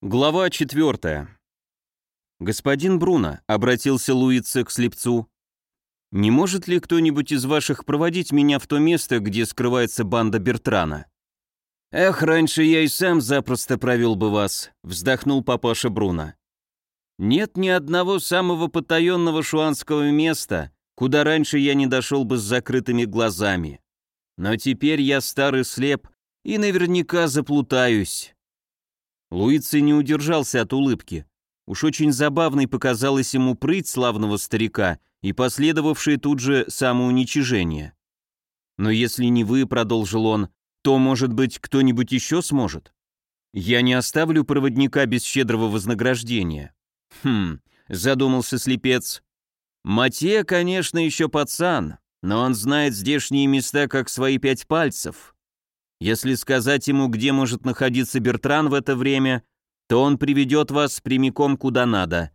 Глава 4. «Господин Бруно», — обратился Луице к слепцу, — «не может ли кто-нибудь из ваших проводить меня в то место, где скрывается банда Бертрана?» «Эх, раньше я и сам запросто провел бы вас», — вздохнул папаша Бруно. «Нет ни одного самого потаенного шуанского места, куда раньше я не дошел бы с закрытыми глазами. Но теперь я старый слеп и наверняка заплутаюсь». Луиций не удержался от улыбки. Уж очень забавной показалась ему прыть славного старика и последовавшее тут же самоуничижение. «Но если не вы», — продолжил он, — «то, может быть, кто-нибудь еще сможет? Я не оставлю проводника без щедрого вознаграждения». «Хм», — задумался слепец. «Матье, конечно, еще пацан, но он знает здешние места как свои пять пальцев. Если сказать ему, где может находиться Бертран в это время, то он приведет вас прямиком куда надо.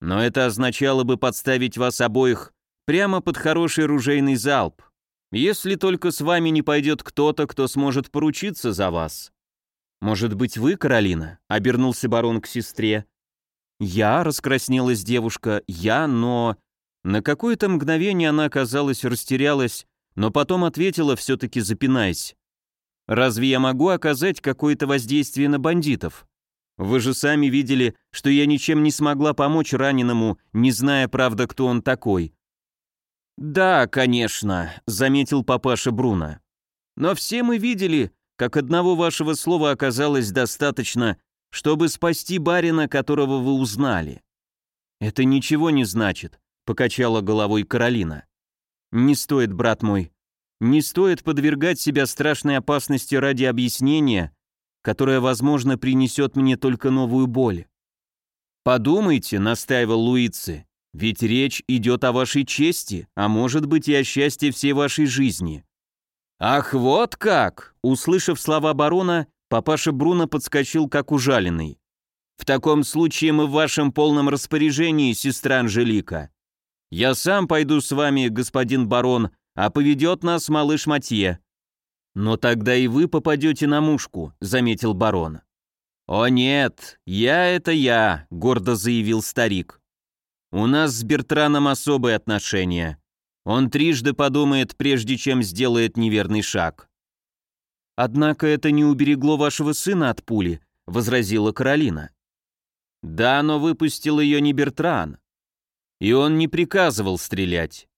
Но это означало бы подставить вас обоих прямо под хороший ружейный залп, если только с вами не пойдет кто-то, кто сможет поручиться за вас. Может быть, вы, Каролина?» — обернулся барон к сестре. «Я?» — раскраснелась девушка. «Я, но...» На какое-то мгновение она, казалось, растерялась, но потом ответила, все-таки запинаясь. Разве я могу оказать какое-то воздействие на бандитов? Вы же сами видели, что я ничем не смогла помочь раненому, не зная, правда, кто он такой. Да, конечно, заметил папаша Бруно. Но все мы видели, как одного вашего слова оказалось достаточно, чтобы спасти барина, которого вы узнали. Это ничего не значит, покачала головой Каролина. Не стоит, брат мой, не стоит подвергать себя страшной опасности ради объяснения, которое, возможно, принесет мне только новую боль. «Подумайте», — настаивал Луицы, — «ведь речь идет о вашей чести, а может быть и о счастье всей вашей жизни». «Ах, вот как!» — услышав слова барона, папаша Бруно подскочил как ужаленный. «В таком случае мы в вашем полном распоряжении, сестра Анжелика. Я сам пойду с вами, господин барон, а поведет нас малыш Матье». «Но тогда и вы попадете на мушку», — заметил барон. «О нет, я — это я», — гордо заявил старик. «У нас с Бертраном особые отношения. Он трижды подумает, прежде чем сделает неверный шаг». «Однако это не уберегло вашего сына от пули», — возразила Каролина. «Да, но выпустил ее не Бертран. И он не приказывал стрелять.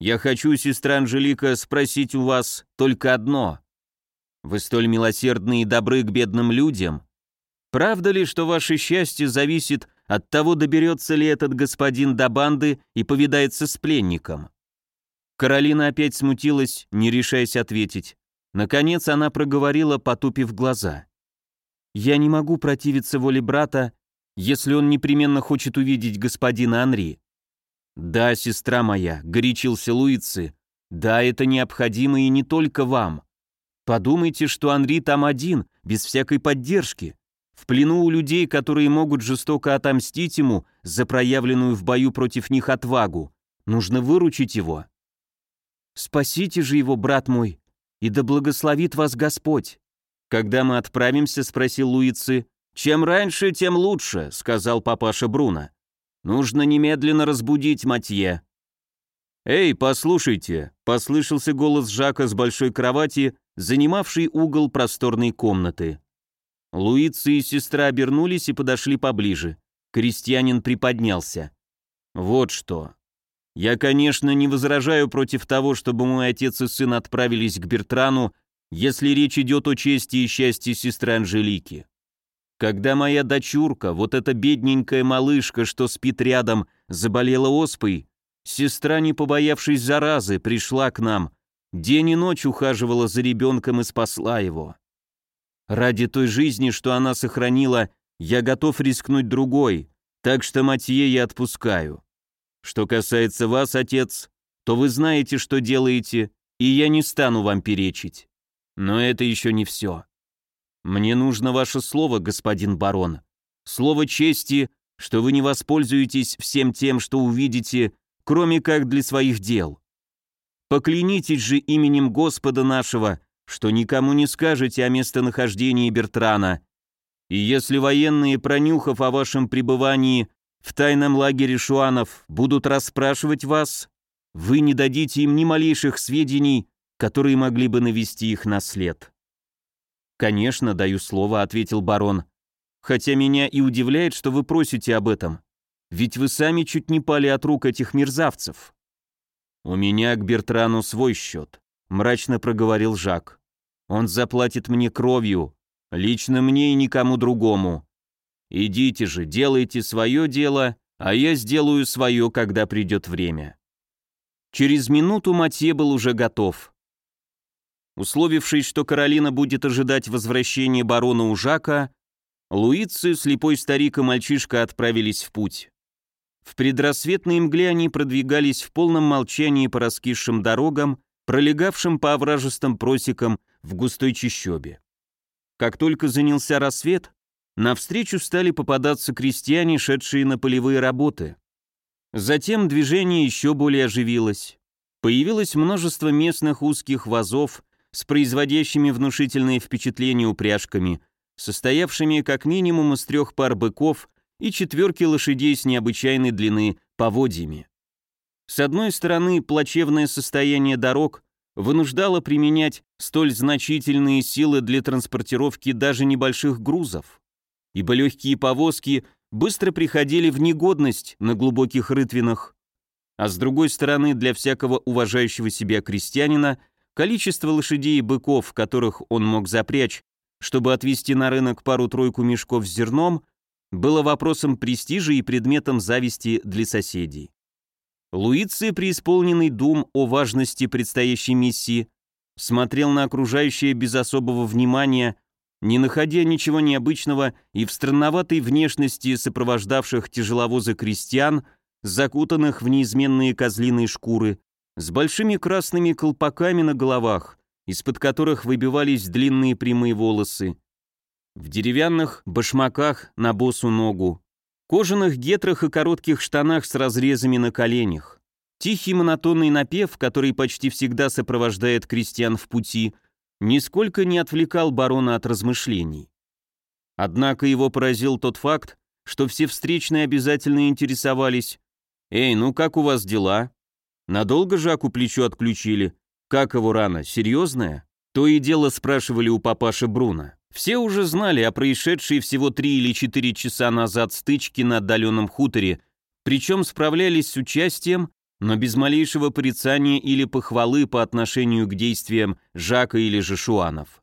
Я хочу, сестра Анжелика, спросить у вас только одно. Вы столь милосердны и добры к бедным людям. Правда ли, что ваше счастье зависит от того, доберется ли этот господин до банды и повидается с пленником?» Каролина опять смутилась, не решаясь ответить. Наконец она проговорила, потупив глаза. «Я не могу противиться воле брата, если он непременно хочет увидеть господина Анри. «Да, сестра моя», — горячился Луицы, — «да, это необходимо и не только вам. Подумайте, что Анри там один, без всякой поддержки, в плену у людей, которые могут жестоко отомстить ему за проявленную в бою против них отвагу. Нужно выручить его». «Спасите же его, брат мой, и да благословит вас Господь». «Когда мы отправимся?» — спросил Луицы. «Чем раньше, тем лучше», — сказал папаша Бруно. Нужно немедленно разбудить Матье». «Эй, послушайте!» — послышался голос Жака с большой кровати, занимавшей угол просторной комнаты. Луица и сестра обернулись и подошли поближе. Крестьянин приподнялся. «Вот что. Я, конечно, не возражаю против того, чтобы мой отец и сын отправились к Бертрану, если речь идет о чести и счастье сестры Анжелики. Когда моя дочурка, вот эта бедненькая малышка, что спит рядом, заболела оспой, сестра, не побоявшись заразы, пришла к нам, день и ночь ухаживала за ребенком и спасла его. Ради той жизни, что она сохранила, я готов рискнуть другой, так что Матье я отпускаю. Что касается вас, отец, то вы знаете, что делаете, и я не стану вам перечить. Но это еще не все. «Мне нужно ваше слово, господин барон. Слово чести, что вы не воспользуетесь всем тем, что увидите, кроме как для своих дел. Поклянитесь же именем Господа нашего, что никому не скажете о местонахождении Бертрана. И если военные, пронюхав о вашем пребывании в тайном лагере шуанов, будут расспрашивать вас, вы не дадите им ни малейших сведений, которые могли бы навести их на след. «Конечно, даю слово», — ответил барон. «Хотя меня и удивляет, что вы просите об этом. Ведь вы сами чуть не пали от рук этих мерзавцев». «У меня к Бертрану свой счет», — мрачно проговорил Жак. «Он заплатит мне кровью, лично мне и никому другому. Идите же, делайте свое дело, а я сделаю свое, когда придет время». Через минуту Матье был уже готов. Условившись, что Каролина будет ожидать возвращения барона у Жака, Луици, слепой старик и мальчишка отправились в путь. В предрассветной мгле они продвигались в полном молчании по раскисшим дорогам, пролегавшим по овражистым просекам в густой чащобе. Как только занялся рассвет, навстречу стали попадаться крестьяне, шедшие на полевые работы. Затем движение еще более оживилось. Появилось множество местных узких вазов с производящими внушительные впечатления упряжками, состоявшими как минимум из трех пар быков и четверки лошадей с необычайной длины поводьями. С одной стороны, плачевное состояние дорог вынуждало применять столь значительные силы для транспортировки даже небольших грузов, ибо легкие повозки быстро приходили в негодность на глубоких рытвинах, а с другой стороны, для всякого уважающего себя крестьянина количество лошадей и быков, которых он мог запрячь, чтобы отвезти на рынок пару-тройку мешков с зерном, было вопросом престижа и предметом зависти для соседей. Луиций, преисполненный дум о важности предстоящей миссии, смотрел на окружающее без особого внимания, не находя ничего необычного и в странноватой внешности сопровождавших тяжеловозы крестьян, закутанных в неизменные козлиные шкуры, с большими красными колпаками на головах, из-под которых выбивались длинные прямые волосы, в деревянных башмаках на босу ногу, кожаных гетрах и коротких штанах с разрезами на коленях. Тихий монотонный напев, который почти всегда сопровождает крестьян в пути, нисколько не отвлекал барона от размышлений. Однако его поразил тот факт, что все встречные обязательно интересовались «Эй, ну как у вас дела? Надолго Жаку плечо отключили? Как его рана, серьезная?» То и дело спрашивали у папаши Бруна. Все уже знали о происшедшей всего три или четыре часа назад стычке на отдаленном хуторе, причем справлялись с участием, но без малейшего порицания или похвалы по отношению к действиям Жака или Жешуанов.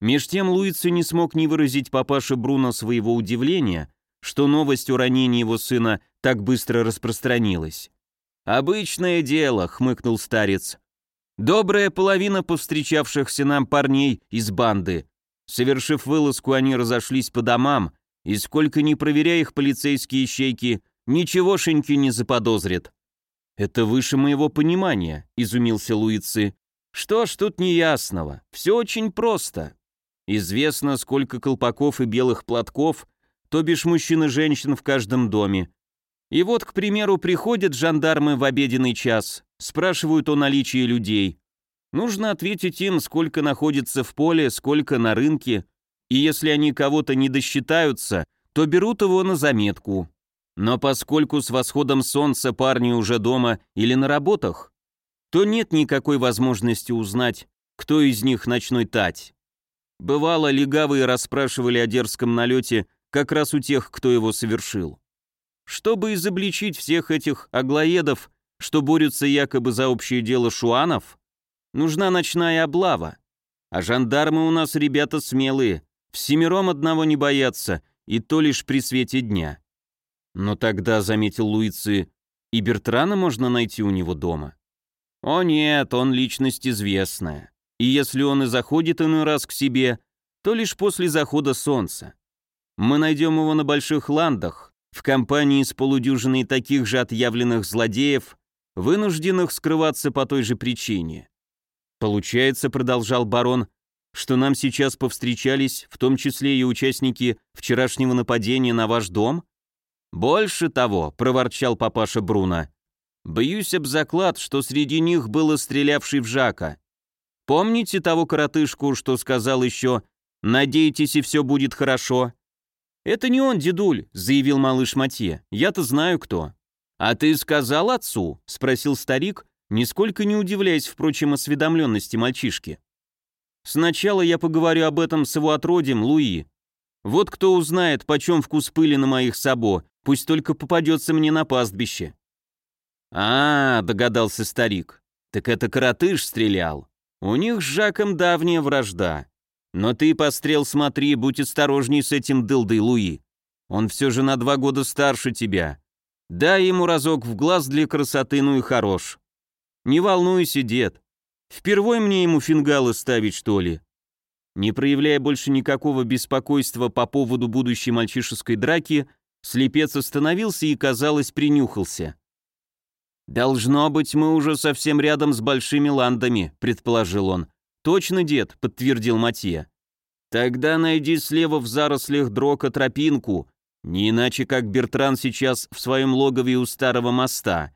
Меж тем Луици не смог не выразить папаше Бруно своего удивления, что новость о ранении его сына так быстро распространилась. «Обычное дело», — хмыкнул старец. «Добрая половина повстречавшихся нам парней из банды Совершив вылазку, они разошлись по домам, и сколько ни проверяя их полицейские ищейки, ничегошеньки не заподозрят. «Это выше моего понимания», — изумился Луицы. «Что ж тут неясного? Все очень просто. Известно, сколько колпаков и белых платков, то бишь мужчин и женщин в каждом доме. И вот, к примеру, приходят жандармы в обеденный час, спрашивают о наличии людей. Нужно ответить им, сколько находится в поле, сколько на рынке, и если они кого-то не досчитаются, то берут его на заметку. Но поскольку с восходом солнца парни уже дома или на работах, то нет никакой возможности узнать, кто из них ночной тать. Бывало, легавые расспрашивали о дерзком налете как раз у тех, кто его совершил. Чтобы изобличить всех этих аглоедов, что борются якобы за общее дело шуанов, Нужна ночная облава. А жандармы у нас ребята смелые, всемиром одного не боятся, и то лишь при свете дня. Но тогда, заметил Луицы, и Бертрана можно найти у него дома. О нет, он личность известная. И если он и заходит иной раз к себе, то лишь после захода солнца. Мы найдем его на больших ландах, в компании с полудюжиной таких же отъявленных злодеев, вынужденных скрываться по той же причине. Получается, продолжал барон, что нам сейчас повстречались, в том числе и участники вчерашнего нападения на ваш дом? Больше того, проворчал папаша Бруно. Боюсь об заклад, что среди них было стрелявший в Жака. Помните того коротышку, что сказал еще «Надейтесь, и все будет хорошо», «Это не он, дедуль», — заявил малыш Матье. «Я-то знаю, кто». «А ты сказал отцу?» — спросил старик, нисколько не удивляясь, впрочем, осведомленности мальчишки. «Сначала я поговорю об этом с его отродьем, Луи. Вот кто узнает, почем вкус пыли на моих сабо, пусть только попадется мне на пастбище». «А, — догадался старик, — так это коротыш стрелял. У них с Жаком давняя вражда. Но ты, пострел, смотри, будь осторожней с этим дылдой Луи. Он все же на два года старше тебя. Дай ему разок в глаз для красоты, ну и хорош. Не волнуйся, дед. Впервой мне ему фингалы ставить, что ли?» Не проявляя больше никакого беспокойства по поводу будущей мальчишеской драки, слепец остановился и, казалось, принюхался. «Должно быть, мы уже совсем рядом с большими ландами», — предположил он. «Точно, дед», — подтвердил Матье. «Тогда найди слева в зарослях дрока тропинку, не иначе как Бертран сейчас в своем логове у старого моста».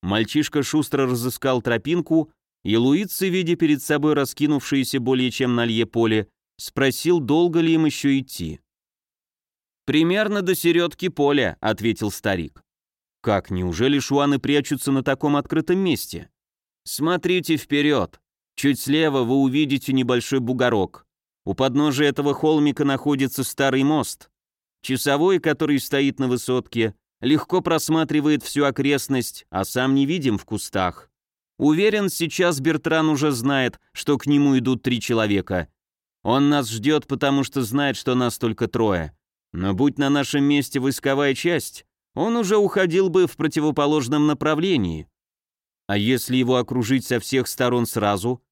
Мальчишка шустро разыскал тропинку, и Луица, видя перед собой раскинувшееся более чем на лье поле, спросил, долго ли им еще идти. «Примерно до середки поля», — ответил старик. «Как, неужели шуаны прячутся на таком открытом месте?» «Смотрите вперед. Чуть слева вы увидите небольшой бугорок. У подножия этого холмика находится старый мост. Часовой, который стоит на высотке, легко просматривает всю окрестность, а сам не видим в кустах. Уверен, сейчас Бертран уже знает, что к нему идут три человека. Он нас ждет, потому что знает, что нас только трое. Но будь на нашем месте войсковая часть, он уже уходил бы в противоположном направлении. А если его окружить со всех сторон сразу,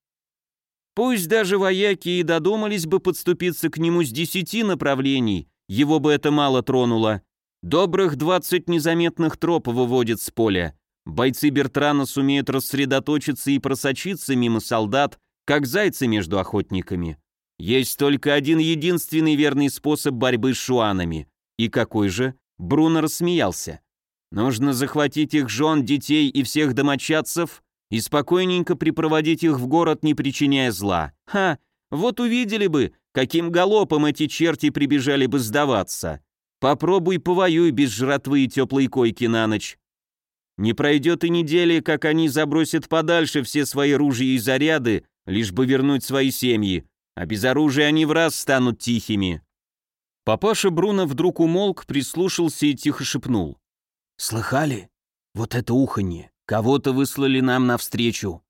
Пусть даже вояки и додумались бы подступиться к нему с десяти направлений, его бы это мало тронуло. Добрых двадцать незаметных троп выводит с поля. Бойцы Бертрана сумеют рассредоточиться и просочиться мимо солдат, как зайцы между охотниками. Есть только один единственный верный способ борьбы с шуанами. И какой же? Бруно рассмеялся. Нужно захватить их жен, детей и всех домочадцев и спокойненько припроводить их в город, не причиняя зла. Ха, вот увидели бы, каким галопом эти черти прибежали бы сдаваться. Попробуй повоюй без жратвы и теплой койки на ночь. Не пройдет и недели, как они забросят подальше все свои ружья и заряды, лишь бы вернуть свои семьи, а без оружия они в раз станут тихими. Папаша Бруно вдруг умолк, прислушался и тихо шепнул. «Слыхали? Вот это уханье! Кого-то выслали нам навстречу».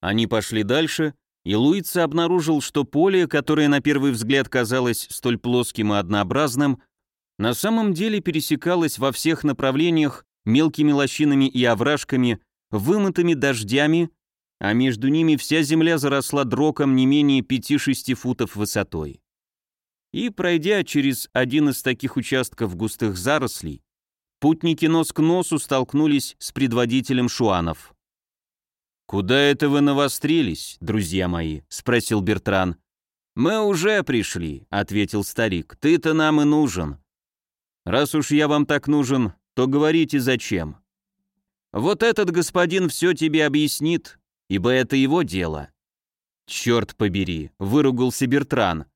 Они пошли дальше, и Луица обнаружил, что поле, которое на первый взгляд казалось столь плоским и однообразным, на самом деле пересекалось во всех направлениях мелкими лощинами и овражками, вымытыми дождями, а между ними вся земля заросла дроком не менее 5-6 футов высотой. И, пройдя через один из таких участков густых зарослей, Путники нос к носу столкнулись с предводителем шуанов. «Куда это вы навострились, друзья мои?» — спросил Бертран. «Мы уже пришли», — ответил старик. «Ты-то нам и нужен». «Раз уж я вам так нужен, то говорите зачем». «Вот этот господин все тебе объяснит, ибо это его дело». «Черт побери», — выругался Бертран.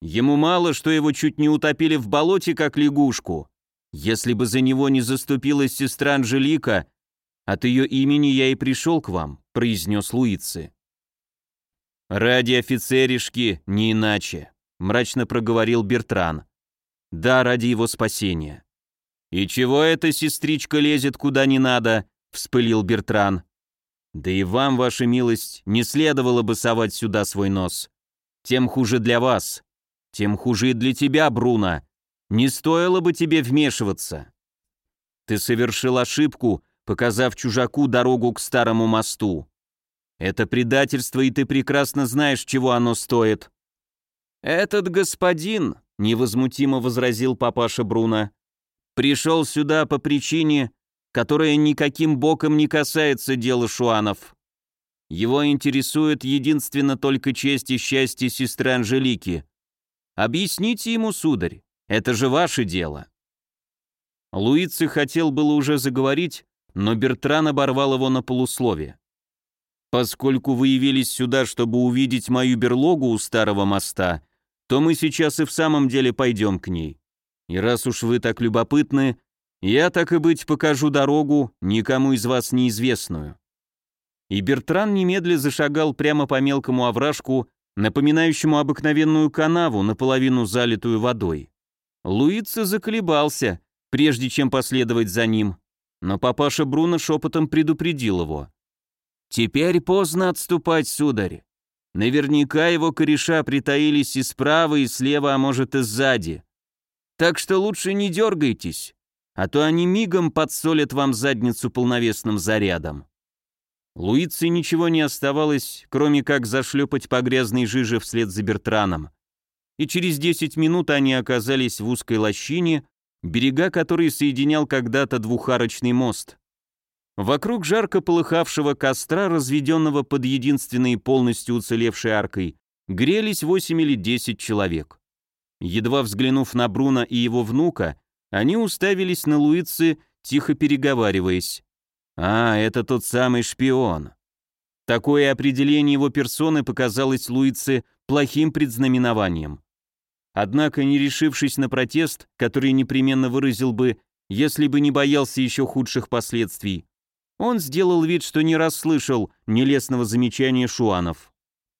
«Ему мало, что его чуть не утопили в болоте, как лягушку. Если бы за него не заступилась сестра Анжелика, от ее имени я и пришел к вам», — произнес Луицы. «Ради офицеришки, не иначе», — мрачно проговорил Бертран. «Да, ради его спасения». «И чего эта сестричка лезет куда не надо?» — вспылил Бертран. «Да и вам, ваша милость, не следовало бы совать сюда свой нос. Тем хуже для вас. Тем хуже и для тебя, Бруно. Не стоило бы тебе вмешиваться. Ты совершил ошибку, показав чужаку дорогу к старому мосту. Это предательство, и ты прекрасно знаешь, чего оно стоит. Этот господин, невозмутимо возразил папаша Бруно, пришел сюда по причине, которая никаким боком не касается дела шуанов. Его интересует единственно только честь и счастье сестры Анжелики. Объясните ему, сударь, это же ваше дело». Луици хотел было уже заговорить, но Бертран оборвал его на полусловие. «Поскольку вы явились сюда, чтобы увидеть мою берлогу у старого моста, то мы сейчас и в самом деле пойдем к ней. И раз уж вы так любопытны, я, так и быть, покажу дорогу, никому из вас неизвестную». И Бертран немедля зашагал прямо по мелкому овражку, напоминающему обыкновенную канаву, наполовину залитую водой. Луица заколебался, прежде чем последовать за ним, но папаша Бруно шепотом предупредил его. «Теперь поздно отступать, сударь. Наверняка его кореша притаились и справа, и слева, а может и сзади. Так что лучше не дергайтесь, а то они мигом подсолят вам задницу полновесным зарядом». Луице ничего не оставалось, кроме как зашлепать по грязной жиже вслед за Бертраном. И через 10 минут они оказались в узкой лощине, берега которой соединял когда-то двухарочный мост. Вокруг жарко полыхавшего костра, разведенного под единственной полностью уцелевшей аркой, грелись 8 или 10 человек. Едва взглянув на Бруно и его внука, они уставились на Луицы, тихо переговариваясь. А, это тот самый шпион. Такое определение его персоны показалось Луице плохим предзнаменованием. Однако, не решившись на протест, который непременно выразил бы, если бы не боялся еще худших последствий, он сделал вид, что не расслышал нелестного замечания Шуанов.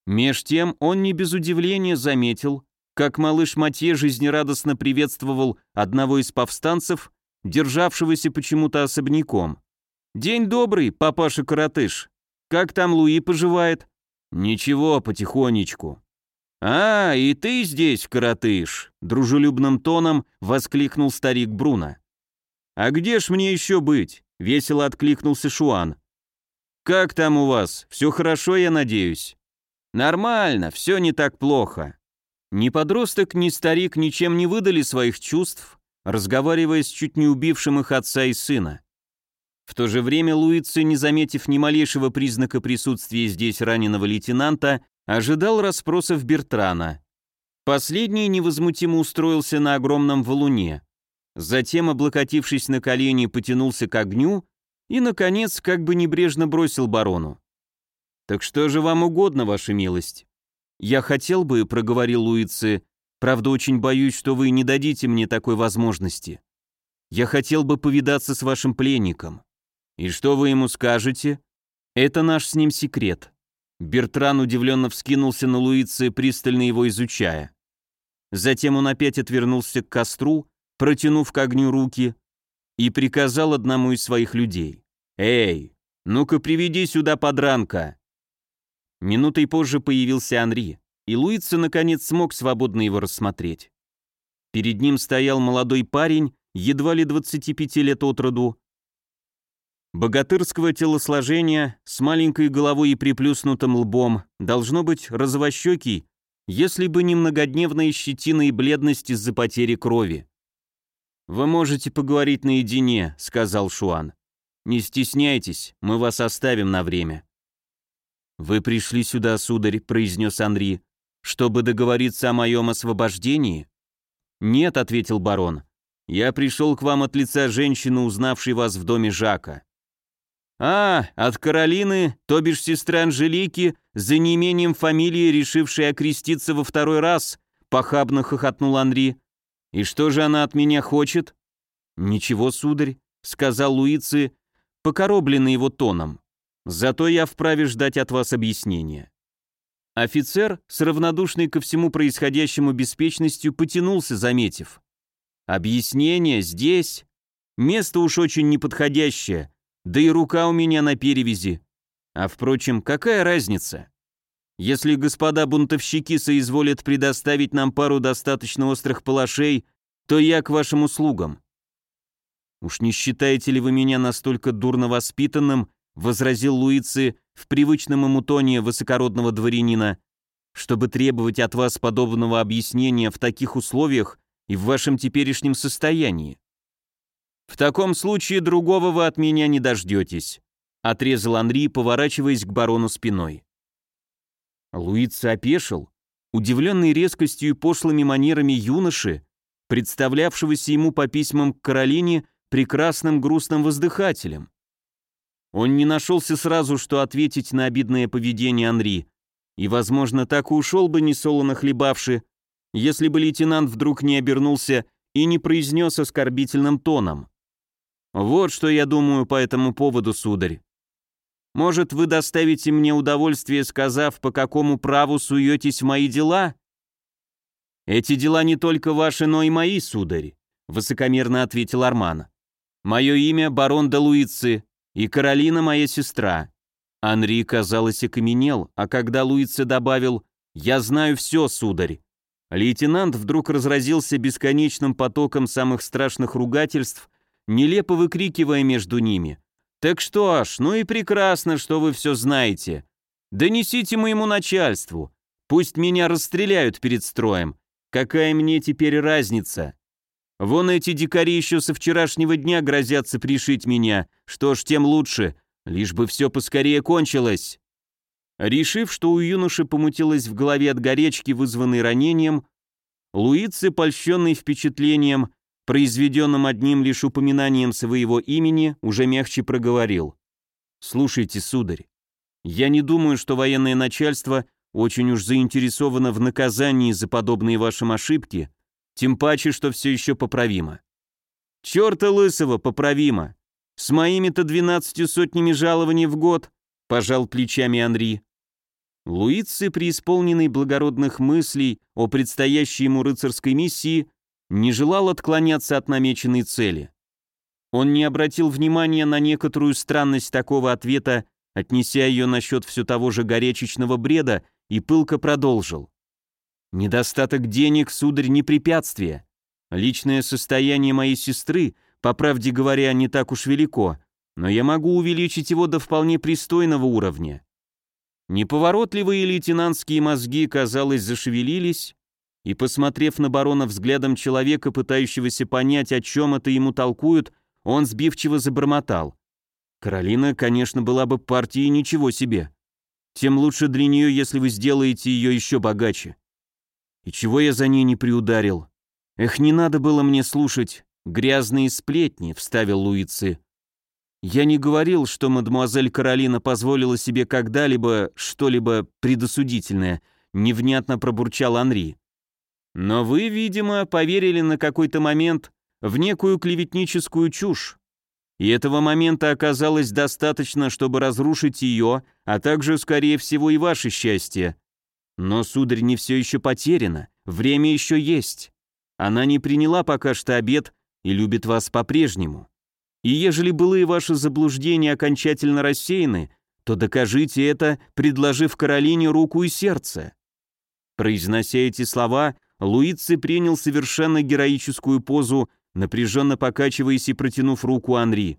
Меж тем он не без удивления заметил, как малыш Матье жизнерадостно приветствовал одного из повстанцев, державшегося почему-то особняком. «День добрый, папаша-коротыш. Как там Луи поживает?» «Ничего, потихонечку». «А, и ты здесь, коротыш!» — дружелюбным тоном воскликнул старик Бруно. «А где ж мне еще быть?» — весело откликнулся Шуан. «Как там у вас? Все хорошо, я надеюсь?» «Нормально, все не так плохо». Ни подросток, ни старик ничем не выдали своих чувств, разговаривая с чуть не убившим их отца и сына. В то же время Луици, не заметив ни малейшего признака присутствия здесь раненого лейтенанта, ожидал расспросов Бертрана. Последний невозмутимо устроился на огромном валуне. Затем, облокотившись на колени, потянулся к огню и, наконец, как бы небрежно бросил барону. «Так что же вам угодно, ваша милость?» «Я хотел бы», — проговорил Луици, — «правда, очень боюсь, что вы не дадите мне такой возможности. Я хотел бы повидаться с вашим пленником». «И что вы ему скажете?» «Это наш с ним секрет». Бертран удивленно вскинулся на Луице, пристально его изучая. Затем он опять отвернулся к костру, протянув к огню руки, и приказал одному из своих людей. «Эй, ну-ка приведи сюда подранка!» Минутой позже появился Анри, и Луица наконец смог свободно его рассмотреть. Перед ним стоял молодой парень, едва ли 25 лет от роду, Богатырского телосложения, с маленькой головой и приплюснутым лбом, должно быть розовощекий, если бы не многодневная щетина и бледность из-за потери крови. «Вы можете поговорить наедине», — сказал Шуан. «Не стесняйтесь, мы вас оставим на время». «Вы пришли сюда, сударь», — произнес Анри, «чтобы договориться о моем освобождении?» «Нет», — ответил барон, «я пришел к вам от лица женщины, узнавшей вас в доме Жака. «А, от Каролины, то бишь сестры Анжелики, за неимением фамилии, решившей окреститься во второй раз», — похабно хохотнул Анри. «И что же она от меня хочет?» «Ничего, сударь», — сказал Луици, покоробленный его тоном. «Зато я вправе ждать от вас объяснения». Офицер, с равнодушной ко всему происходящему беспечностью, потянулся, заметив. «Объяснение здесь? Место уж очень неподходящее, да и рука у меня на перевязи. А впрочем, какая разница? Если господа бунтовщики соизволят предоставить нам пару достаточно острых палашей, то я к вашим услугам. Уж не считаете ли вы меня настолько дурно воспитанным, возразил Луици в привычном ему тоне высокородного дворянина, чтобы требовать от вас подобного объяснения в таких условиях и в вашем теперешнем состоянии? «В таком случае другого вы от меня не дождетесь», отрезал Анри, поворачиваясь к барону спиной. Луица опешил, удивленный резкостью и пошлыми манерами юноши, представлявшегося ему по письмам к Каролине прекрасным грустным воздыхателем. Он не нашелся сразу, что ответить на обидное поведение Анри, и, возможно, так и ушел бы несолоно хлебавши, если бы лейтенант вдруг не обернулся и не произнес оскорбительным тоном. «Вот что я думаю по этому поводу, сударь. Может, вы доставите мне удовольствие, сказав, по какому праву суетесь в мои дела?» «Эти дела не только ваши, но и мои, сударь», — высокомерно ответил Арман. «Мое имя барон де Луицы, и Каролина моя сестра». Анри, казалось, окаменел, а когда Луице добавил «Я знаю все, сударь», лейтенант вдруг разразился бесконечным потоком самых страшных ругательств, нелепо выкрикивая между ними. «Так что ж, ну и прекрасно, что вы все знаете. Донесите моему начальству. Пусть меня расстреляют перед строем. Какая мне теперь разница? Вон эти дикари еще со вчерашнего дня грозятся пришить меня. Что ж, тем лучше, лишь бы все поскорее кончилось». Решив, что у юноши помутилось в голове от горечки, вызванной ранением, Луици, польщенный впечатлением, произведенным одним лишь упоминанием своего имени, уже мягче проговорил. «Слушайте, сударь, я не думаю, что военное начальство очень уж заинтересовано в наказании за подобные вашим ошибки, тем паче, что все еще поправимо. Черта лысого, поправимо. С моими-то двенадцатью сотнями жалований в год, пожал плечами Анри. Луици, преисполненный благородных мыслей о предстоящей ему рыцарской миссии, не желал отклоняться от намеченной цели. Он не обратил внимания на некоторую странность такого ответа, отнеся ее насчет все того же горячечного бреда, и пылко продолжил. «Недостаток денег, сударь, не препятствие. Личное состояние моей сестры, по правде говоря, не так уж велико, но я могу увеличить его до вполне пристойного уровня». Неповоротливые лейтенантские мозги, казалось, зашевелились, и, посмотрев на барона взглядом человека, пытающегося понять, о чем это ему толкуют, он сбивчиво забормотал. «Каролина, конечно, была бы партией ничего себе тем лучше для нее, если вы сделаете ее еще богаче. И чего я за ней не приударил? Эх, не надо было мне слушать грязные сплетни, вставил Луицы. Я не говорил, что мадемуазель Каролина позволила себе когда-либо что-либо предосудительное, невнятно пробурчал Анри. Но вы, видимо, поверили на какой-то момент в некую клеветническую чушь, и этого момента оказалось достаточно, чтобы разрушить ее, а также, скорее всего, и ваше счастье. Но, сударь, не все еще потеряно, время еще есть. Она не приняла пока что обед и любит вас по-прежнему. И ежели былые ваши заблуждения окончательно рассеяны, то докажите это, предложив Каролине руку и сердце». Произнося эти слова, Луици принял совершенно героическую позу напряженно покачиваясь и протянув руку Анри.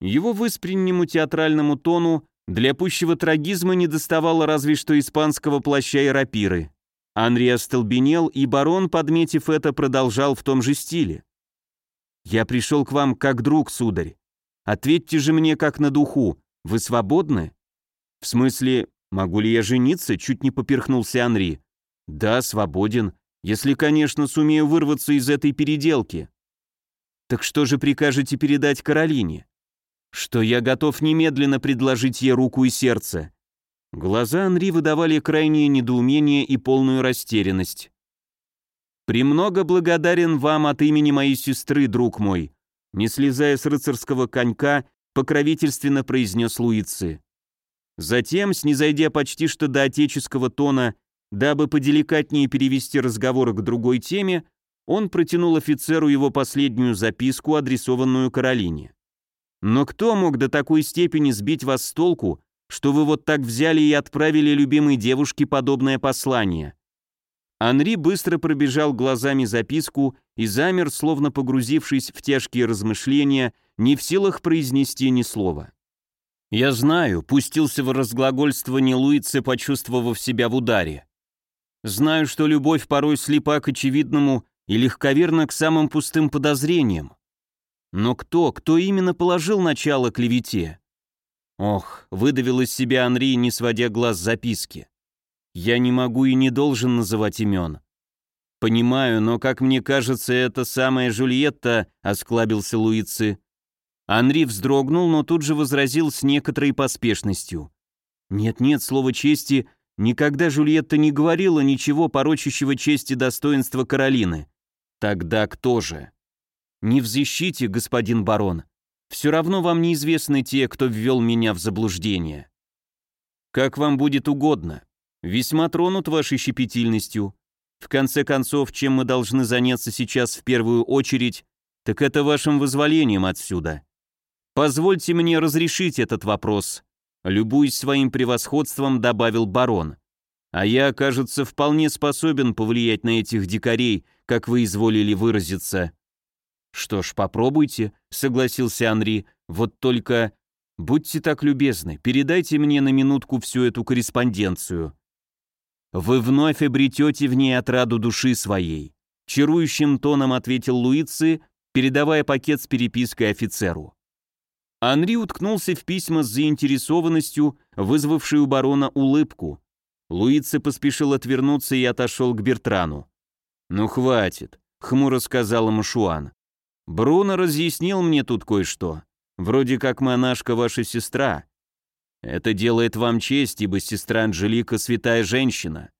Его выспреннему театральному тону для пущего трагизма не доставало разве что испанского плаща и рапиры. Анри остолбенел, и барон, подметив это, продолжал в том же стиле. «Я пришел к вам как друг, сударь. Ответьте же мне как на духу. Вы свободны?» «В смысле, могу ли я жениться?» — чуть не поперхнулся Анри. «Да, свободен, если, конечно, сумею вырваться из этой переделки». Так что же прикажете передать Каролине? Что я готов немедленно предложить ей руку и сердце. Глаза Анри выдавали крайнее недоумение и полную растерянность. «Премного благодарен вам от имени моей сестры, друг мой», не слезая с рыцарского конька, покровительственно произнес Луицы. Затем, снизойдя почти что до отеческого тона, дабы поделикатнее перевести разговор к другой теме, он протянул офицеру его последнюю записку, адресованную Каролине. «Но кто мог до такой степени сбить вас с толку, что вы вот так взяли и отправили любимой девушке подобное послание?» Анри быстро пробежал глазами записку и замер, словно погрузившись в тяжкие размышления, не в силах произнести ни слова. «Я знаю», — пустился в разглагольствование Луице, почувствовав себя в ударе. «Знаю, что любовь порой слепа к очевидному и легковерно к самым пустым подозрениям. Но кто, кто именно положил начало клевете? Ох, выдавил из себя Анри, не сводя глаз записки. Я не могу и не должен называть имен. Понимаю, но, как мне кажется, это самая Жульетта, осклабился Луицы. Анри вздрогнул, но тут же возразил с некоторой поспешностью. Нет-нет, слово чести, никогда Жульетта не говорила ничего порочащего чести достоинства Каролины. Тогда кто же? Не в защите, господин барон. Все равно вам неизвестны те, кто ввел меня в заблуждение. Как вам будет угодно. Весьма тронут вашей щепетильностью. В конце концов, чем мы должны заняться сейчас в первую очередь, так это вашим вызволением отсюда. Позвольте мне разрешить этот вопрос. Любуясь своим превосходством, добавил барон. А я, кажется, вполне способен повлиять на этих дикарей, как вы изволили выразиться. Что ж, попробуйте, согласился Анри. Вот только будьте так любезны, передайте мне на минутку всю эту корреспонденцию. Вы вновь обретете в ней отраду души своей, чарующим тоном ответил Луици, передавая пакет с перепиской офицеру. Анри уткнулся в письма с заинтересованностью, вызвавшей у барона улыбку. Луици поспешил отвернуться и отошел к Бертрану. «Ну хватит», — хмуро сказал ему Шуан. «Бруно разъяснил мне тут кое-что. Вроде как монашка ваша сестра. Это делает вам честь, ибо сестра Анжелика святая женщина.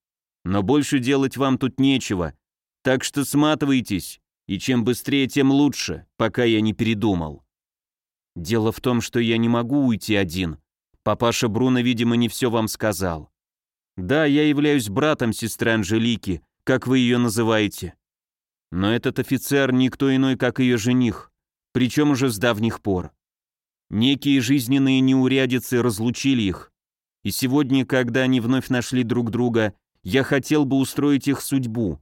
Но больше делать вам тут нечего, так что сматывайтесь, и чем быстрее, тем лучше, пока я не передумал. Дело в том, что я не могу уйти один. Папаша Бруно, видимо, не все вам сказал. Да, я являюсь братом сестры Анжелики, как вы ее называете. Но этот офицер никто иной, как ее жених, причем уже с давних пор. Некие жизненные неурядицы разлучили их. И сегодня, когда они вновь нашли друг друга, я хотел бы устроить их судьбу.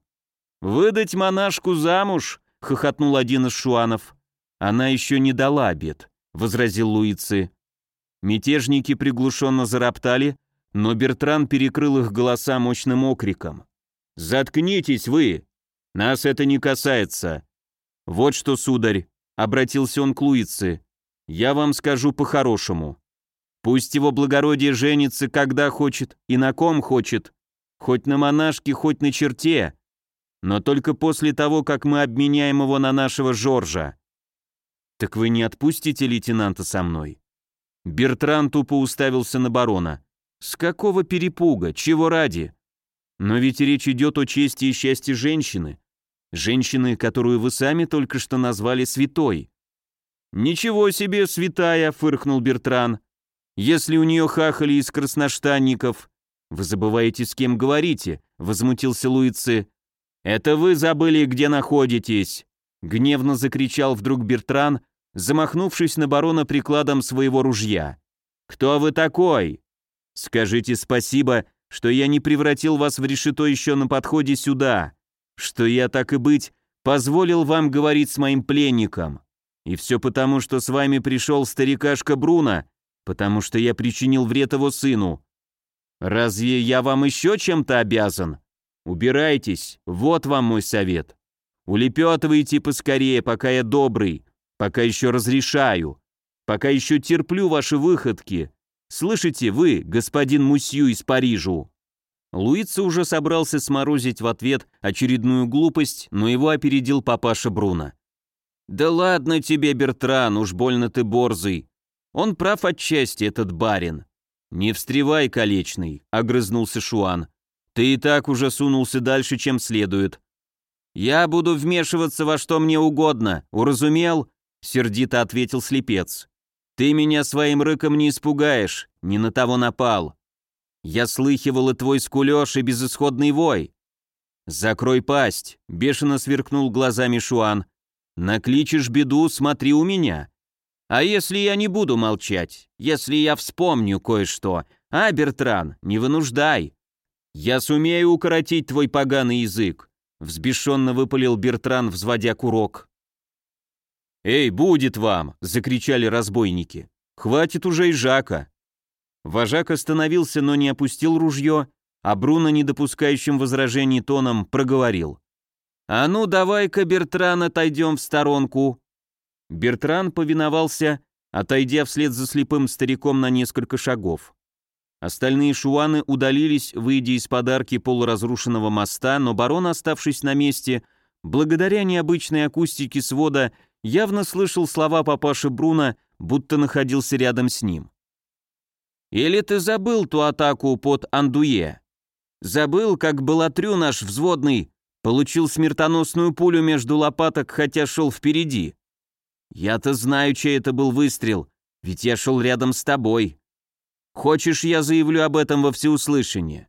«Выдать монашку замуж?» — хохотнул один из шуанов. «Она еще не дала обед», — возразил Луицы. Мятежники приглушенно зароптали, но Бертран перекрыл их голоса мощным окриком. «Заткнитесь вы! Нас это не касается!» «Вот что, сударь», — обратился он к Луице, я вам скажу по-хорошему. Пусть его благородие женится, когда хочет и на ком хочет, хоть на монашке, хоть на черте, но только после того, как мы обменяем его на нашего Жоржа. Так вы не отпустите лейтенанта со мной? Бертран тупо уставился на барона. С какого перепуга? Чего ради? Но ведь речь идет о чести и счастье женщины. Женщины, которую вы сами только что назвали святой. «Ничего себе, святая!» — фыркнул Бертран. «Если у нее хахали из красноштанников...» «Вы забываете, с кем говорите», — возмутился Луицы. «Это вы забыли, где находитесь!» Гневно закричал вдруг Бертран, замахнувшись на барона прикладом своего ружья. «Кто вы такой? Скажите спасибо, что я не превратил вас в решето еще на подходе сюда, что я, так и быть, позволил вам говорить с моим пленником. И все потому, что с вами пришел старикашка Бруно, потому что я причинил вред его сыну. Разве я вам еще чем-то обязан? Убирайтесь, вот вам мой совет. Улепетывайте поскорее, пока я добрый, пока еще разрешаю, пока еще терплю ваши выходки. Слышите вы, господин Мусью из Парижу?» Луица уже собрался сморозить в ответ очередную глупость, но его опередил папаша Бруно. «Да ладно тебе, Бертран, уж больно ты борзый. Он прав отчасти, этот барин». «Не встревай, колечный», — огрызнулся Шуан. «Ты и так уже сунулся дальше, чем следует». «Я буду вмешиваться во что мне угодно, уразумел?» — сердито ответил слепец. «Ты меня своим рыком не испугаешь, не на того напал. Я слыхивал и твой скулёж, и безысходный вой». «Закрой пасть», — бешено сверкнул глазами Шуан. Накличешь беду, смотри у меня. А если я не буду молчать? Если я вспомню кое-что? А, Бертран, не вынуждай. Я сумею укоротить твой поганый язык. Взбешенно выпалил Бертран, взводя курок. «Эй, будет вам!» — закричали разбойники. «Хватит уже и Жака!» Вожак остановился, но не опустил ружье, а Бруно, не допускающим возражений тоном, проговорил. «А ну, давай-ка, Бертран, отойдем в сторонку». Бертран повиновался, отойдя вслед за слепым стариком на несколько шагов. Остальные шуаны удалились, выйдя из подарки полуразрушенного моста, но барон, оставшись на месте, благодаря необычной акустике свода, явно слышал слова папаши Бруна, будто находился рядом с ним. «Или ты забыл ту атаку под Андуе? Забыл, как Балатрю наш взводный Получил смертоносную пулю между лопаток, хотя шел впереди. Я-то знаю, чей это был выстрел, ведь я шел рядом с тобой. Хочешь, я заявлю об этом во всеуслышание?»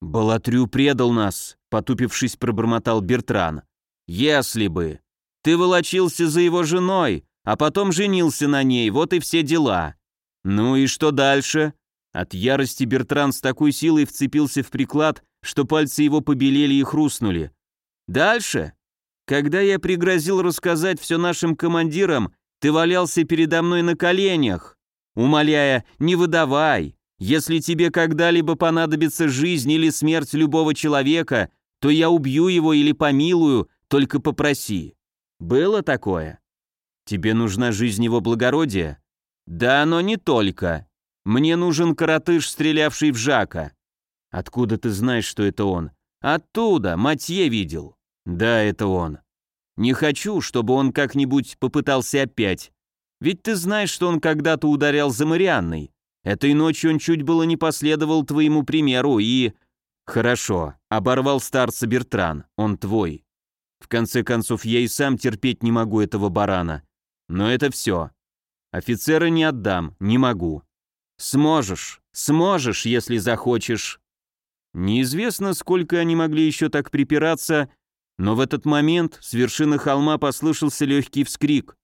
«Балатрю предал нас», — потупившись, пробормотал Бертран. «Если бы. Ты волочился за его женой, а потом женился на ней, вот и все дела. Ну и что дальше?» От ярости Бертран с такой силой вцепился в приклад, что пальцы его побелели и хрустнули. «Дальше? Когда я пригрозил рассказать все нашим командирам, ты валялся передо мной на коленях, умоляя, не выдавай. Если тебе когда-либо понадобится жизнь или смерть любого человека, то я убью его или помилую, только попроси. Было такое? Тебе нужна жизнь его благородия? Да, но не только. Мне нужен коротыш, стрелявший в Жака. Откуда ты знаешь, что это он? Оттуда, Матье видел. Да, это он. Не хочу, чтобы он как-нибудь попытался опять. Ведь ты знаешь, что он когда-то ударял за Марианной. Этой ночью он чуть было не последовал твоему примеру и... Хорошо, оборвал старца Бертран, он твой. В конце концов, я и сам терпеть не могу этого барана. Но это все. Офицера не отдам, не могу. Сможешь, сможешь, если захочешь. Неизвестно, сколько они могли еще так припираться, но в этот момент с вершины холма послышался легкий вскрик.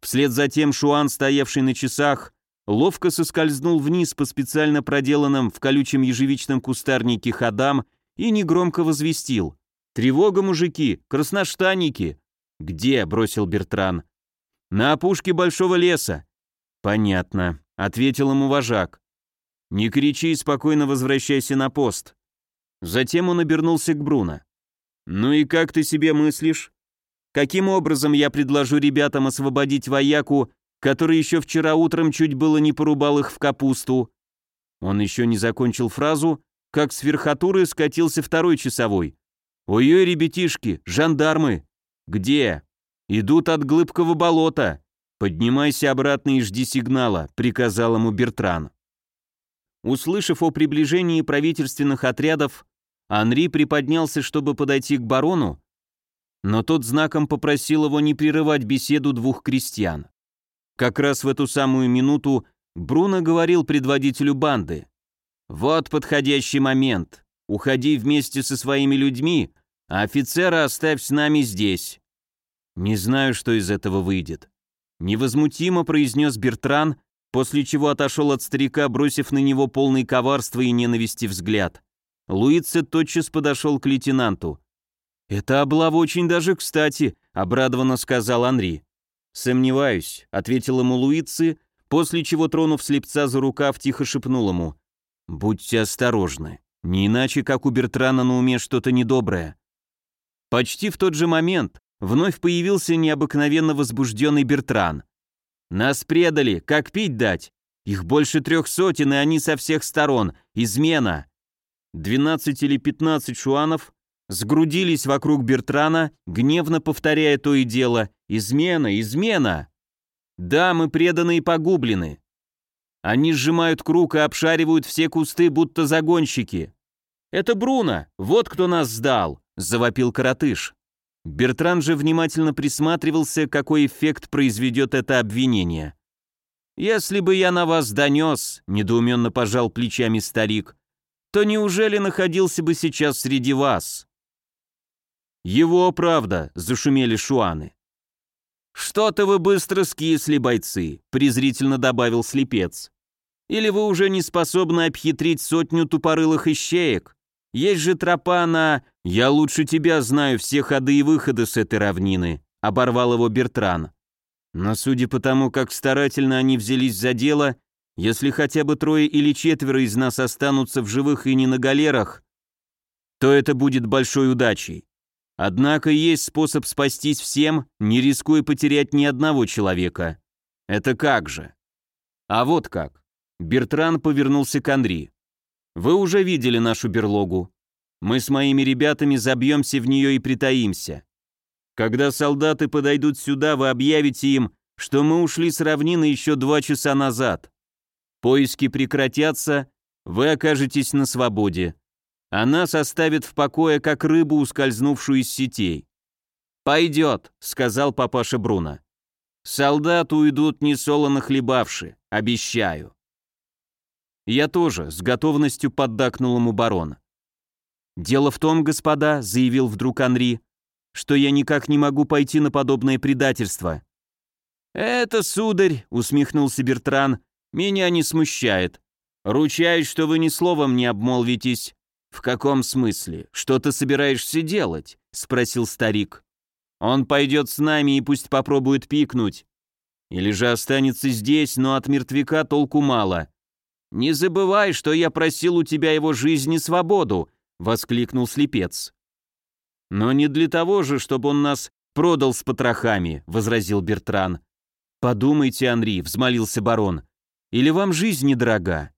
Вслед за тем Шуан, стоявший на часах, ловко соскользнул вниз по специально проделанным в колючем ежевичном кустарнике ходам и негромко возвестил. «Тревога, мужики! Красноштанники!» «Где?» — бросил Бертран. «На опушке большого леса». «Понятно», — ответил ему вожак. «Не кричи и спокойно возвращайся на пост». Затем он обернулся к Бруно. «Ну и как ты себе мыслишь? Каким образом я предложу ребятам освободить вояку, который еще вчера утром чуть было не порубал их в капусту?» Он еще не закончил фразу, как с верхотуры скатился второй часовой. «Ой-ой, ребятишки, жандармы!» «Где?» «Идут от Глыбкого болота!» «Поднимайся обратно и жди сигнала», — приказал ему Бертран. Услышав о приближении правительственных отрядов, Анри приподнялся, чтобы подойти к барону, но тот знаком попросил его не прерывать беседу двух крестьян. Как раз в эту самую минуту Бруно говорил предводителю банды. «Вот подходящий момент. Уходи вместе со своими людьми, а офицера оставь с нами здесь». «Не знаю, что из этого выйдет». Невозмутимо произнес Бертран, после чего отошел от старика, бросив на него полный коварства и ненависти взгляд. Луице тотчас подошел к лейтенанту. «Это облава очень даже кстати», — обрадованно сказал Анри. «Сомневаюсь», — ответил ему Луицы, после чего, тронув слепца за рукав, тихо шепнул ему. «Будьте осторожны, не иначе, как у Бертрана на уме что-то недоброе». Почти в тот же момент вновь появился необыкновенно возбужденный Бертран. «Нас предали, как пить дать? Их больше трех сотен, и они со всех сторон. Измена!» 12 или 15 шуанов сгрудились вокруг Бертрана, гневно повторяя то и дело «Измена! Измена!» «Да, мы преданы и погублены!» Они сжимают круг и обшаривают все кусты, будто загонщики. «Это Бруно! Вот кто нас сдал!» — завопил коротыш. Бертран же внимательно присматривался, какой эффект произведет это обвинение. «Если бы я на вас донес», — недоуменно пожал плечами старик, то неужели находился бы сейчас среди вас?» «Его правда», — зашумели шуаны. «Что-то вы быстро скисли, бойцы», — презрительно добавил слепец. «Или вы уже не способны обхитрить сотню тупорылых ищеек? Есть же тропа на... Я лучше тебя знаю все ходы и выходы с этой равнины», — оборвал его Бертран. Но судя по тому, как старательно они взялись за дело, если хотя бы трое или четверо из нас останутся в живых и не на галерах, то это будет большой удачей. Однако есть способ спастись всем, не рискуя потерять ни одного человека. Это как же? А вот как. Бертран повернулся к Андри. Вы уже видели нашу берлогу. Мы с моими ребятами забьемся в нее и притаимся. Когда солдаты подойдут сюда, вы объявите им, что мы ушли с равнины еще два часа назад. Поиски прекратятся, вы окажетесь на свободе. А нас оставит в покое, как рыбу, ускользнувшую из сетей. «Пойдет», — сказал папаша Бруно. «Солдаты уйдут несолоно хлебавши, обещаю». Я тоже с готовностью поддакнул ему барон. «Дело в том, господа», — заявил вдруг Анри, «что я никак не могу пойти на подобное предательство». «Это, сударь», — усмехнулся Бертран, — «меня не смущает. Ручаюсь, что вы ни словом не обмолвитесь». «В каком смысле? Что ты собираешься делать?» — спросил старик. «Он пойдет с нами и пусть попробует пикнуть. Или же останется здесь, но от мертвяка толку мало. Не забывай, что я просил у тебя его жизнь и свободу», — воскликнул слепец. «Но не для того же, чтобы он нас продал с потрохами», — возразил Бертран. «Подумайте, Анри», — взмолился барон, — «или вам жизнь недорога?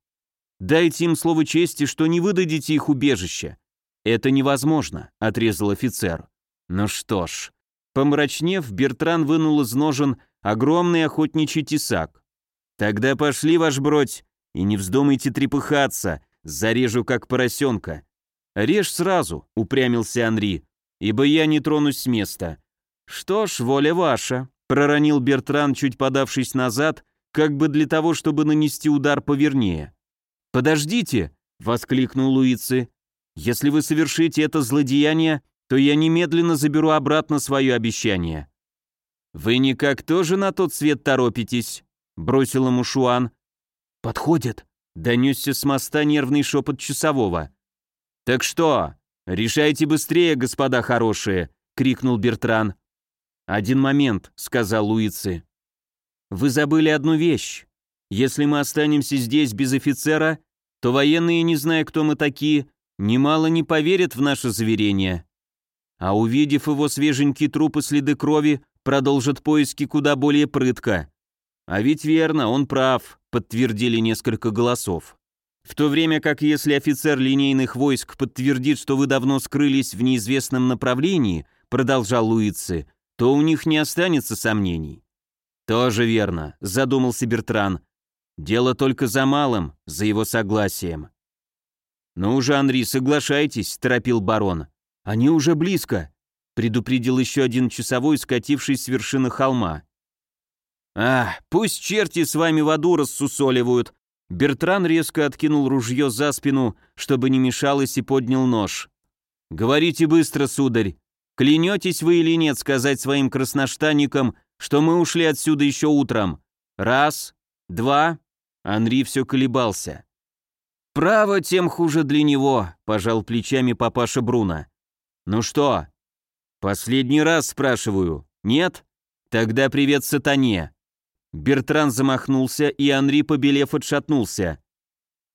Дайте им слово чести, что не выдадите их убежище». «Это невозможно», — отрезал офицер. «Ну что ж». Помрачнев, Бертран вынул из ножен огромный охотничий тесак. «Тогда пошли, ваш бродь, и не вздумайте трепыхаться, зарежу как поросенка». «Режь сразу», — упрямился Анри, — «ибо я не тронусь с места». «Что ж, воля ваша», — проронил Бертран, чуть подавшись назад, как бы для того, чтобы нанести удар повернее. «Подождите!» — воскликнул Луицы. «Если вы совершите это злодеяние, то я немедленно заберу обратно свое обещание». «Вы никак тоже на тот свет торопитесь?» — бросил ему Шуан. «Подходит», — донесся с моста нервный шепот часового. «Так что? Решайте быстрее, господа хорошие!» — крикнул Бертран. «Один момент», — сказал Луицы. «Вы забыли одну вещь. Если мы останемся здесь без офицера, то военные, не зная, кто мы такие, немало не поверят в наше заверение. А увидев его свеженький труп и следы крови, продолжат поиски куда более прытко. А ведь верно, он прав, подтвердили несколько голосов. В то время как если офицер линейных войск подтвердит, что вы давно скрылись в неизвестном направлении, продолжал Луицы, то у них не останется сомнений. Тоже верно, задумался Бертран. Дело только за малым, за его согласием. «Ну уже, Анри, соглашайтесь», — торопил барон. «Они уже близко», — предупредил еще один часовой, скативший с вершины холма. «А, пусть черти с вами в аду рассусоливают», Бертран резко откинул ружье за спину, чтобы не мешалось, и поднял нож. «Говорите быстро, сударь. Клянетесь вы или нет сказать своим красноштанникам, что мы ушли отсюда еще утром? Раз, два, Анри все колебался. «Право, тем хуже для него», — пожал плечами папаша Бруно. «Ну что?» «Последний раз спрашиваю. Нет? Тогда привет сатане». Бертран замахнулся, и Анри, побелев, отшатнулся.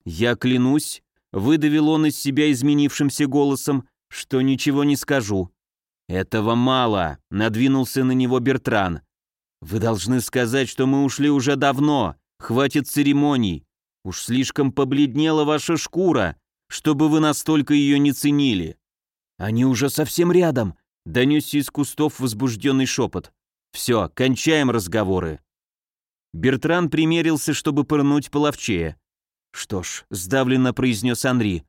«Я клянусь», — выдавил он из себя изменившимся голосом, «что ничего не скажу». «Этого мало», — надвинулся на него Бертран. «Вы должны сказать, что мы ушли уже давно, Хватит церемоний. Уж слишком побледнела ваша шкура, чтобы вы настолько ее не ценили. Они уже совсем рядом, донесся из кустов возбужденный шепот. Все, кончаем разговоры. Бертран примерился, чтобы пырнуть половчее. Что ж, сдавленно произнес Анри.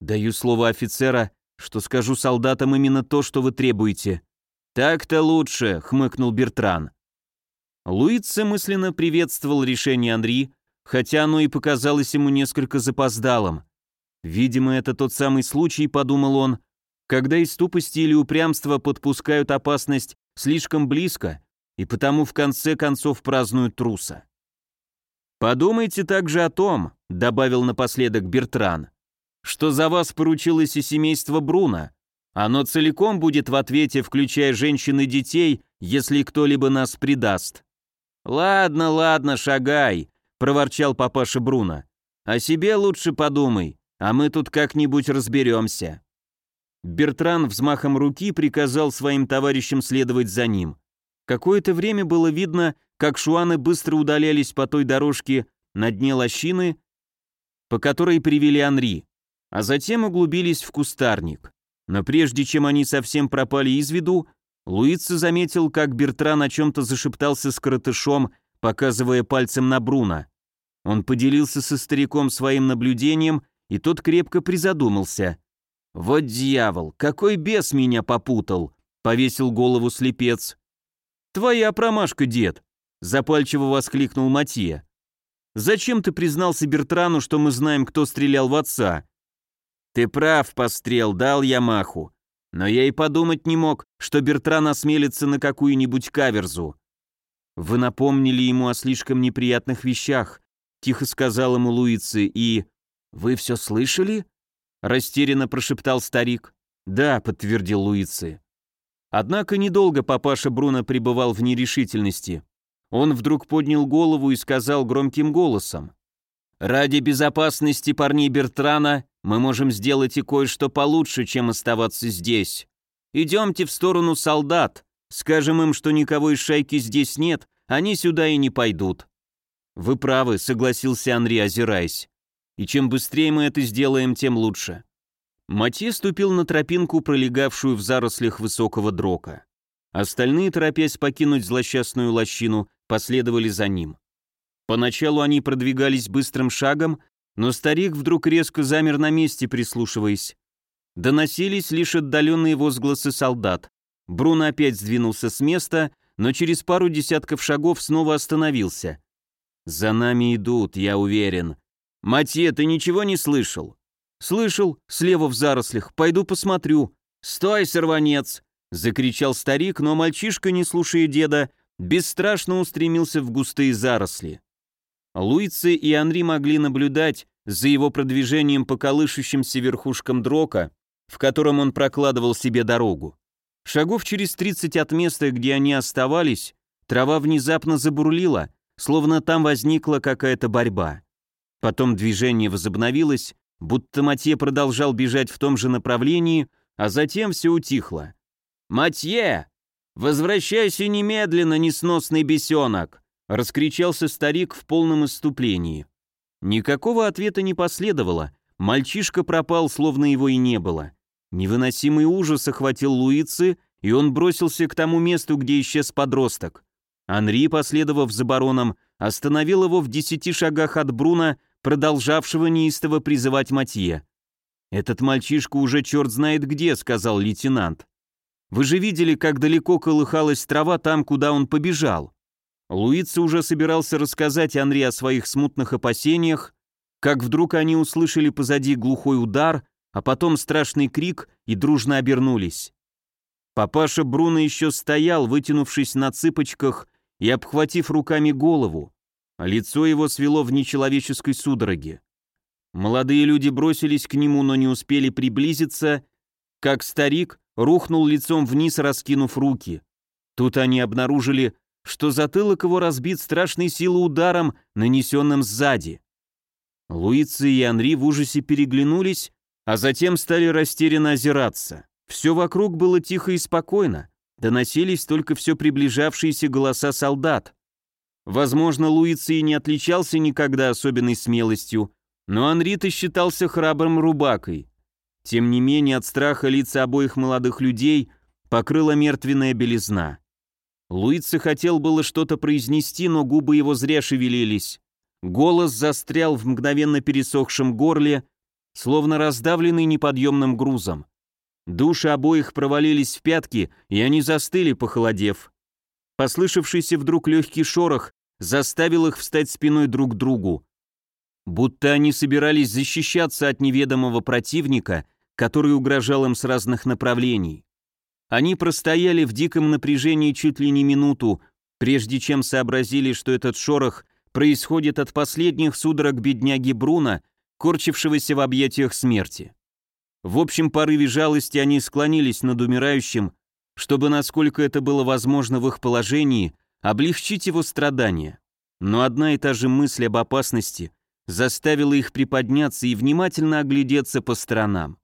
Даю слово офицера, что скажу солдатам именно то, что вы требуете. Так-то лучше, хмыкнул Бертран. Луица мысленно приветствовал решение Анри, хотя оно и показалось ему несколько запоздалым. Видимо, это тот самый случай, подумал он, когда из тупости или упрямства подпускают опасность слишком близко и потому в конце концов празднуют труса. «Подумайте также о том», — добавил напоследок Бертран, «что за вас поручилось и семейство Бруно. Оно целиком будет в ответе, включая женщин и детей, если кто-либо нас предаст. «Ладно, ладно, шагай», — проворчал папаша Бруно. «О себе лучше подумай, а мы тут как-нибудь разберемся». Бертран взмахом руки приказал своим товарищам следовать за ним. Какое-то время было видно, как шуаны быстро удалялись по той дорожке на дне лощины, по которой привели Анри, а затем углубились в кустарник. Но прежде чем они совсем пропали из виду, Луица заметил, как Бертран о чем-то зашептался с коротышом, показывая пальцем на Бруно. Он поделился со стариком своим наблюдением, и тот крепко призадумался. «Вот дьявол, какой бес меня попутал!» — повесил голову слепец. «Твоя промашка, дед!» — запальчиво воскликнул Матье. «Зачем ты признался Бертрану, что мы знаем, кто стрелял в отца?» «Ты прав, пострел, дал я маху. Но я и подумать не мог, что Бертран осмелится на какую-нибудь каверзу. Вы напомнили ему о слишком неприятных вещах, тихо сказал ему Луицы, и... Вы все слышали? Растерянно прошептал старик. Да, подтвердил Луицы. Однако недолго папаша Бруно пребывал в нерешительности. Он вдруг поднял голову и сказал громким голосом. «Ради безопасности парней Бертрана мы можем сделать и кое-что получше, чем оставаться здесь. Идемте в сторону солдат, скажем им, что никого из шайки здесь нет, они сюда и не пойдут». «Вы правы», — согласился Анри, озираясь. «И чем быстрее мы это сделаем, тем лучше». Матье ступил на тропинку, пролегавшую в зарослях высокого дрока. Остальные, торопясь покинуть злосчастную лощину, последовали за ним. Поначалу они продвигались быстрым шагом, но старик вдруг резко замер на месте, прислушиваясь. Доносились лишь отдаленные возгласы солдат. Бруно опять сдвинулся с места, но через пару десятков шагов снова остановился. «За нами идут, я уверен. Матье, ты ничего не слышал?» «Слышал, слева в зарослях, пойду посмотрю». «Стой, сорванец!» — закричал старик, но мальчишка, не слушая деда, бесстрашно устремился в густые заросли. Луицы и Анри могли наблюдать за его продвижением по колышущимся верхушкам дрока, в котором он прокладывал себе дорогу. Шагов через 30 от места, где они оставались, трава внезапно забурлила, словно там возникла какая-то борьба. Потом движение возобновилось, будто Матье продолжал бежать в том же направлении, а затем все утихло. «Матье! Возвращайся немедленно, несносный бесенок!» Раскричался старик в полном исступлении. Никакого ответа не последовало, мальчишка пропал, словно его и не было. Невыносимый ужас охватил Луицы, и он бросился к тому месту, где исчез подросток. Анри, последовав за бароном, остановил его в десяти шагах от Бруна, продолжавшего неистово призывать Матье. «Этот мальчишка уже черт знает где», — сказал лейтенант. «Вы же видели, как далеко колыхалась трава там, куда он побежал. Луица уже собирался рассказать Анри о своих смутных опасениях, как вдруг они услышали позади глухой удар, а потом страшный крик и дружно обернулись. Папаша Бруно еще стоял, вытянувшись на цыпочках и обхватив руками голову. Лицо его свело в нечеловеческой судороге. Молодые люди бросились к нему, но не успели приблизиться, как старик рухнул лицом вниз, раскинув руки. Тут они обнаружили что затылок его разбит страшной силой ударом, нанесенным сзади. Луица и Анри в ужасе переглянулись, а затем стали растерянно озираться. Все вокруг было тихо и спокойно, доносились только все приближавшиеся голоса солдат. Возможно, Луица и не отличался никогда особенной смелостью, но Анри-то считался храбрым рубакой. Тем не менее, от страха лица обоих молодых людей покрыла мертвенная белизна. Луица хотел было что-то произнести, но губы его зря шевелились. Голос застрял в мгновенно пересохшем горле, словно раздавленный неподъемным грузом. Души обоих провалились в пятки, и они застыли, похолодев. Послышавшийся вдруг легкий шорох заставил их встать спиной друг к другу. Будто они собирались защищаться от неведомого противника, который угрожал им с разных направлений. Они простояли в диком напряжении чуть ли не минуту, прежде чем сообразили, что этот шорох происходит от последних судорог бедняги Бруна, корчившегося в объятиях смерти. В общем порыве жалости они склонились над умирающим, чтобы, насколько это было возможно в их положении, облегчить его страдания. Но одна и та же мысль об опасности заставила их приподняться и внимательно оглядеться по сторонам.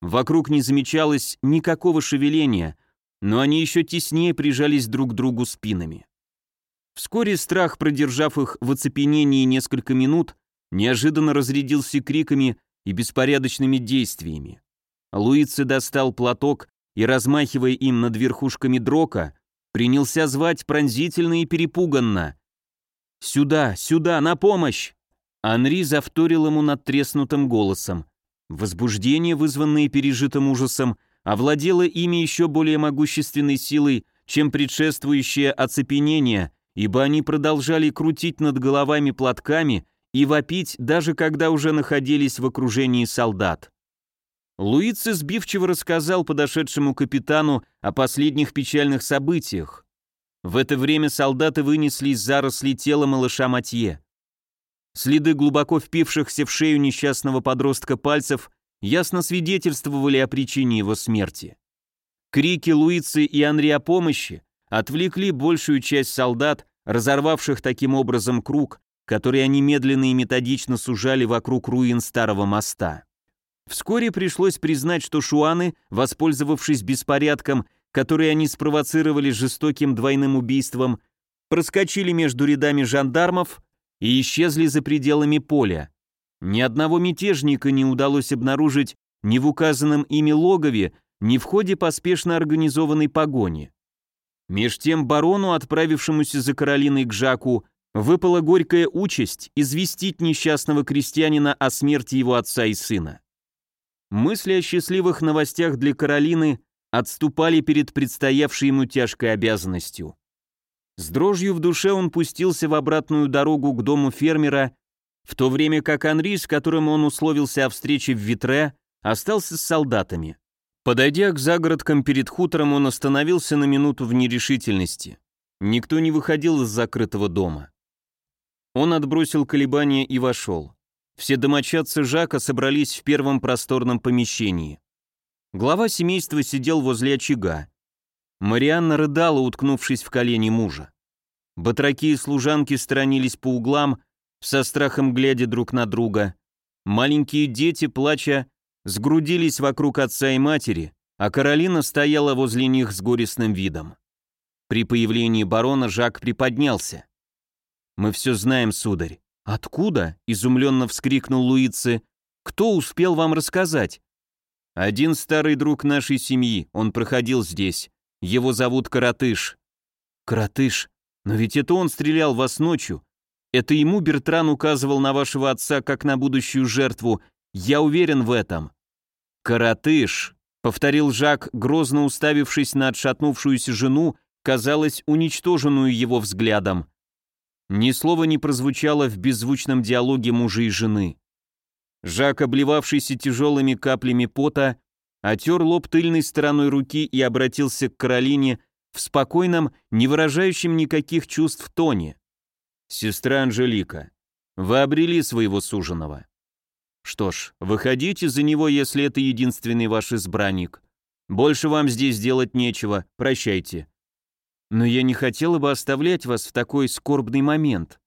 Вокруг не замечалось никакого шевеления, но они еще теснее прижались друг к другу спинами. Вскоре страх, продержав их в оцепенении несколько минут, неожиданно разрядился криками и беспорядочными действиями. Луице достал платок и, размахивая им над верхушками дрока, принялся звать пронзительно и перепуганно. «Сюда, сюда, на помощь!» Анри завторил ему надтреснутым голосом. Возбуждение, вызванное пережитым ужасом, овладело ими еще более могущественной силой, чем предшествующее оцепенение, ибо они продолжали крутить над головами платками и вопить, даже когда уже находились в окружении солдат. Луици сбивчиво рассказал подошедшему капитану о последних печальных событиях. В это время солдаты вынесли из зарослей тело малыша Матье. Следы глубоко впившихся в шею несчастного подростка пальцев ясно свидетельствовали о причине его смерти. Крики Луицы и Анри о помощи отвлекли большую часть солдат, разорвавших таким образом круг, который они медленно и методично сужали вокруг руин старого моста. Вскоре пришлось признать, что шуаны, воспользовавшись беспорядком, который они спровоцировали жестоким двойным убийством, проскочили между рядами жандармов и исчезли за пределами поля. Ни одного мятежника не удалось обнаружить ни в указанном ими логове, ни в ходе поспешно организованной погони. Меж тем барону, отправившемуся за Каролиной к Жаку, выпала горькая участь известить несчастного крестьянина о смерти его отца и сына. Мысли о счастливых новостях для Каролины отступали перед предстоявшей ему тяжкой обязанностью. С дрожью в душе он пустился в обратную дорогу к дому фермера, в то время как Анри, с которым он условился о встрече в Витре, остался с солдатами. Подойдя к загородкам перед хутором, он остановился на минуту в нерешительности. Никто не выходил из закрытого дома. Он отбросил колебания и вошел. Все домочадцы Жака собрались в первом просторном помещении. Глава семейства сидел возле очага. Марианна рыдала, уткнувшись в колени мужа. Батраки и служанки сторонились по углам, со страхом глядя друг на друга. Маленькие дети, плача, сгрудились вокруг отца и матери, а Каролина стояла возле них с горестным видом. При появлении барона Жак приподнялся. «Мы все знаем, сударь». «Откуда?» — изумленно вскрикнул Луицы. «Кто успел вам рассказать?» «Один старый друг нашей семьи, он проходил здесь. Его зовут Каратыш». «Каратыш? Но ведь это он стрелял вас ночью. Это ему Бертран указывал на вашего отца как на будущую жертву. Я уверен в этом». «Каратыш», — повторил Жак, грозно уставившись на отшатнувшуюся жену, казалось, уничтоженную его взглядом. Ни слова не прозвучало в беззвучном диалоге мужа и жены. Жак, обливавшийся тяжелыми каплями пота, отер лоб тыльной стороной руки и обратился к Каролине в спокойном, не выражающем никаких чувств тоне. «Сестра Анжелика, вы обрели своего суженого. Что ж, выходите за него, если это единственный ваш избранник. Больше вам здесь делать нечего, прощайте. Но я не хотела бы оставлять вас в такой скорбный момент.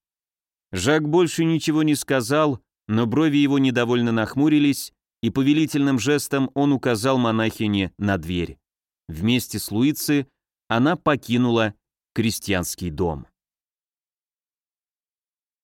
Жак больше ничего не сказал, но брови его недовольно нахмурились, и повелительным жестом он указал монахине на дверь. Вместе с Луици она покинула крестьянский дом.